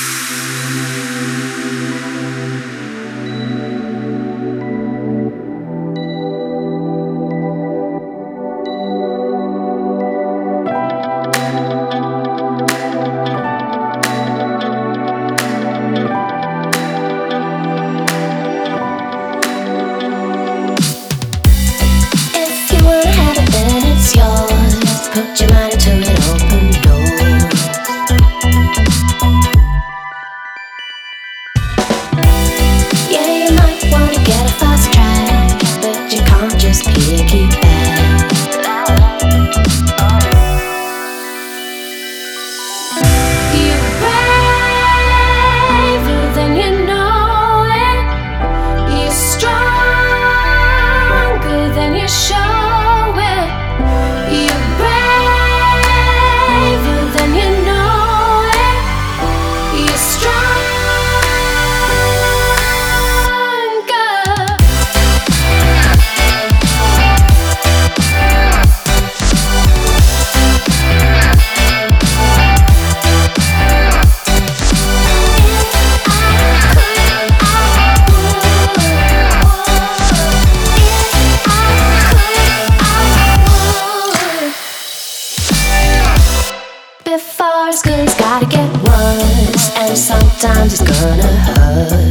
Música fast track, but you can't just piggyback. before school's gotta get worse, and sometimes it's gonna hurt.